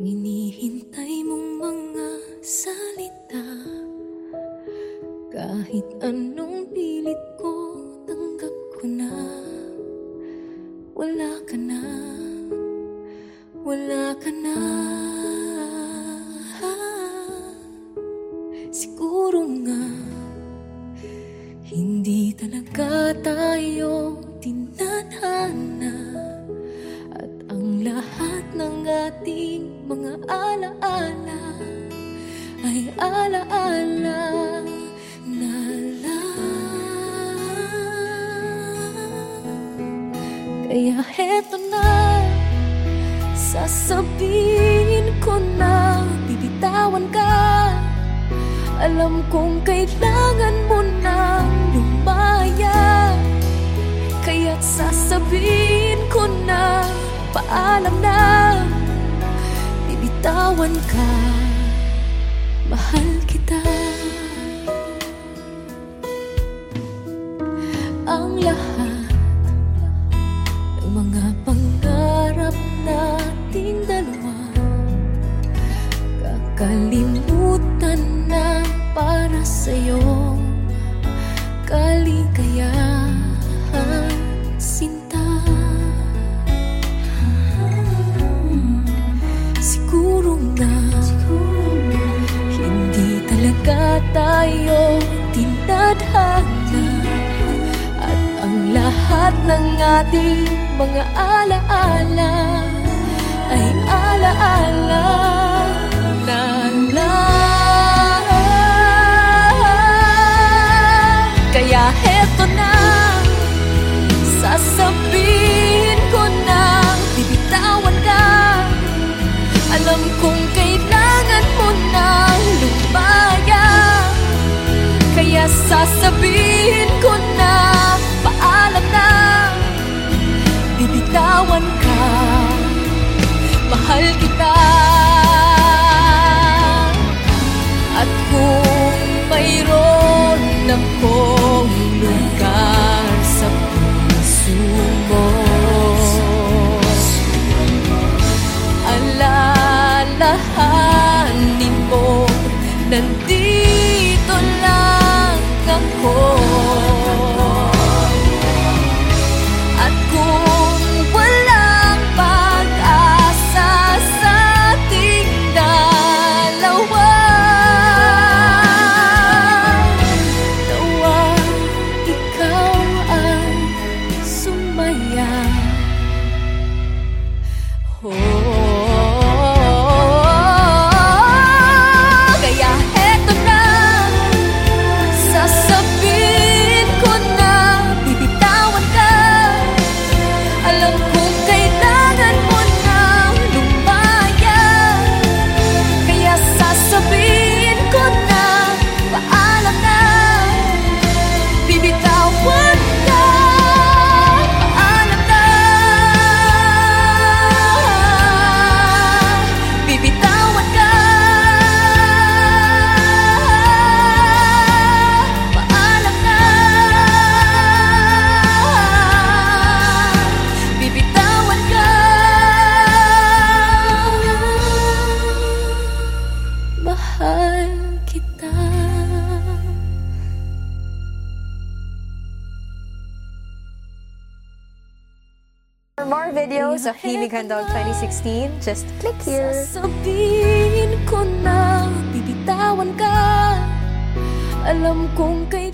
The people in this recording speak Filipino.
Ang inihintay mong mga salita. Kahit anong pilit ko, tanggap ko na Wala ka na, wala ka na. Siguro nga Hindi talaga tayo tinadhana alaala Ay alaala na lang Kaya heto na Sasabihin ko na Bibitawan ka. Alam kong kailangan mo nang lumaya. Kaya't sasabihin ko na Paalam na Bibitawan ka. Mahal talaga tayo tinadhana. At ang lahat ng ating mga alaala Ay alaala. Na lang sasabihin ko na Paalam na. Bibitawan ka. Mahal kita. At kung mayroon akong lugar sa puso mo Alalahanin mo Nandito videos of Himig Handog 2016, just click here. Sasabihin ko na bibitawan ka Alam kong kay